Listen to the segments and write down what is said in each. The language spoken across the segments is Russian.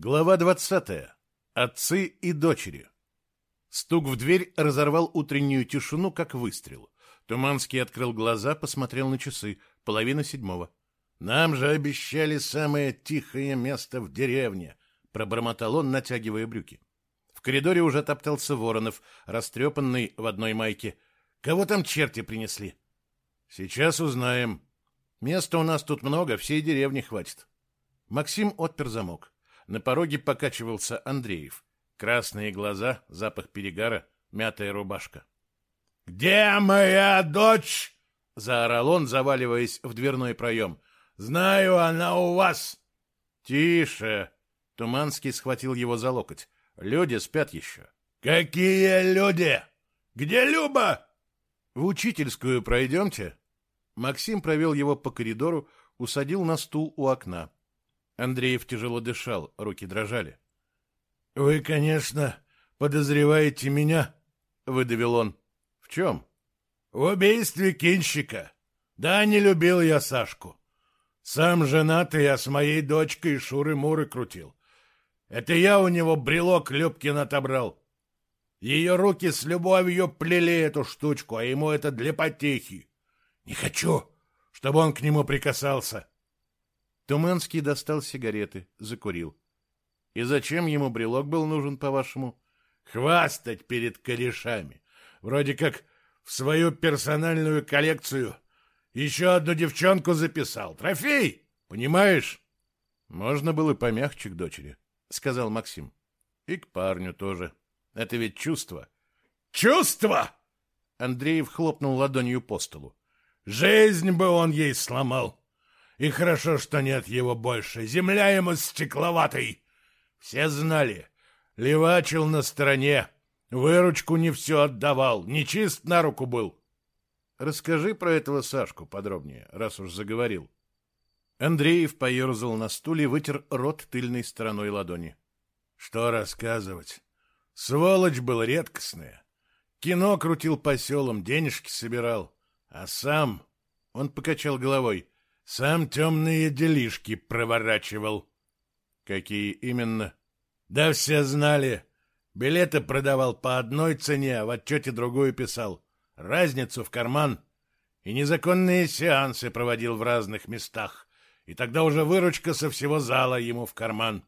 Глава 20. Отцы и дочери. Стук в дверь разорвал утреннюю тишину, как выстрел. Туманский открыл глаза, посмотрел на часы. Половина седьмого. «Нам же обещали самое тихое место в деревне», — пробормотал он, натягивая брюки. В коридоре уже топтался Воронов, растрепанный в одной майке. «Кого там черти принесли?» «Сейчас узнаем. Места у нас тут много, всей деревни хватит». Максим отпер замок. На пороге покачивался Андреев. Красные глаза, запах перегара, мятая рубашка. «Где моя дочь?» — заорал он, заваливаясь в дверной проем. «Знаю, она у вас!» «Тише!» — Туманский схватил его за локоть. «Люди спят еще». «Какие люди? Где Люба?» «В учительскую пройдемте». Максим провел его по коридору, усадил на стул у окна. Андреев тяжело дышал, руки дрожали. — Вы, конечно, подозреваете меня, — выдавил он. — В чем? — В убийстве кинщика. Да, не любил я Сашку. Сам женатый, я с моей дочкой шуры-муры крутил. Это я у него брелок Любкин отобрал. Ее руки с любовью плели эту штучку, а ему это для потехи. Не хочу, чтобы он к нему прикасался. — Туманский достал сигареты, закурил. И зачем ему брелок был нужен, по-вашему? Хвастать перед корешами. Вроде как в свою персональную коллекцию еще одну девчонку записал. Трофей, понимаешь? Можно было помягче к дочери, сказал Максим. И к парню тоже. Это ведь чувство. Чувство! Андреев хлопнул ладонью по столу. Жизнь бы он ей сломал. И хорошо, что нет его больше. Земля ему стекловатой. Все знали. Левачил на стороне. Выручку не все отдавал. Нечист на руку был. Расскажи про этого Сашку подробнее, раз уж заговорил. Андреев поерзал на стуле, вытер рот тыльной стороной ладони. Что рассказывать? Сволочь был редкостная. Кино крутил по селам, денежки собирал. А сам... Он покачал головой. Сам темные делишки проворачивал. Какие именно? Да все знали. Билеты продавал по одной цене, а в отчете другую писал. Разницу в карман. И незаконные сеансы проводил в разных местах. И тогда уже выручка со всего зала ему в карман.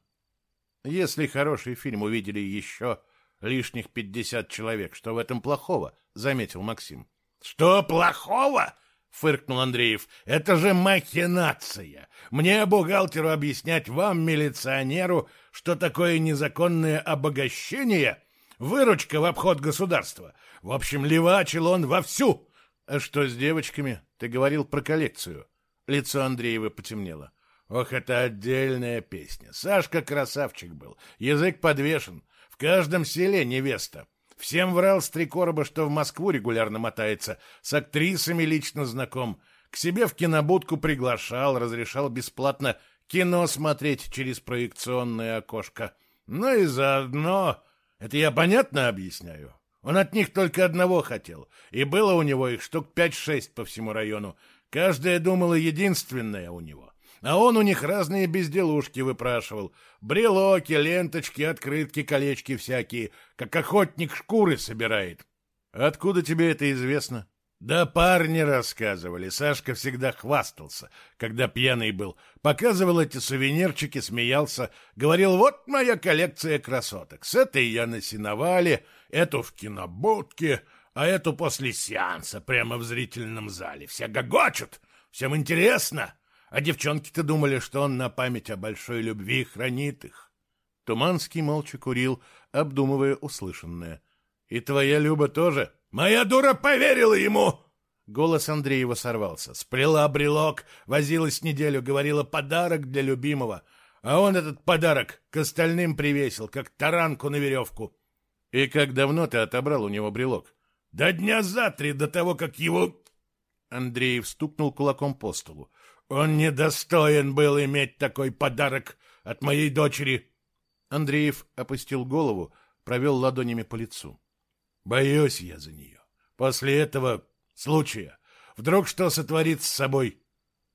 Если хороший фильм увидели еще лишних пятьдесят человек, что в этом плохого, заметил Максим. Что плохого? — фыркнул Андреев. «Это же махинация! Мне, бухгалтеру, объяснять вам, милиционеру, что такое незаконное обогащение? Выручка в обход государства. В общем, левачил он вовсю!» «А что с девочками? Ты говорил про коллекцию». Лицо Андреева потемнело. «Ох, это отдельная песня. Сашка красавчик был. Язык подвешен. В каждом селе невеста. Всем врал с три короба, что в Москву регулярно мотается, с актрисами лично знаком, к себе в кинобудку приглашал, разрешал бесплатно кино смотреть через проекционное окошко. Ну и заодно... Это я понятно объясняю? Он от них только одного хотел, и было у него их штук пять-шесть по всему району. Каждая думала единственная у него. А он у них разные безделушки выпрашивал. Брелоки, ленточки, открытки, колечки всякие. Как охотник шкуры собирает. Откуда тебе это известно? Да парни рассказывали. Сашка всегда хвастался, когда пьяный был. Показывал эти сувенирчики, смеялся. Говорил, вот моя коллекция красоток. С этой я на сеновале, эту в кинобудке, а эту после сеанса прямо в зрительном зале. Все гогочут, всем интересно. А девчонки-то думали, что он на память о большой любви хранит их. Туманский молча курил, обдумывая услышанное. — И твоя Люба тоже? — Моя дура поверила ему! Голос Андреева сорвался. Сплела брелок, возилась неделю, говорила подарок для любимого. А он этот подарок к остальным привесил, как таранку на веревку. — И как давно ты отобрал у него брелок? — До дня за три, до того, как его... Андреев стукнул кулаком по столу. Он недостоин был иметь такой подарок от моей дочери. Андреев опустил голову, провел ладонями по лицу. Боюсь я за нее. После этого случая вдруг что сотворит с собой?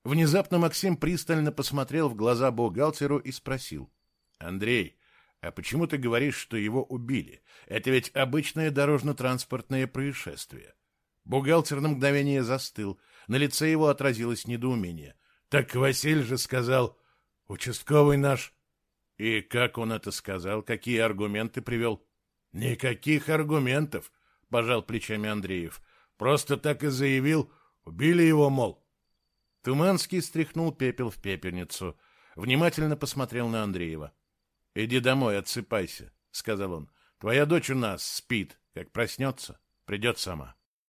Внезапно Максим пристально посмотрел в глаза бухгалтеру и спросил. Андрей, а почему ты говоришь, что его убили? Это ведь обычное дорожно-транспортное происшествие. Бухгалтер на мгновение застыл. На лице его отразилось недоумение. Так Василь же сказал, участковый наш. И как он это сказал? Какие аргументы привел? Никаких аргументов, пожал плечами Андреев. Просто так и заявил, убили его, мол. Туманский стряхнул пепел в пепельницу, внимательно посмотрел на Андреева. «Иди домой, отсыпайся», — сказал он. «Твоя дочь у нас спит. Как проснется, придет сама».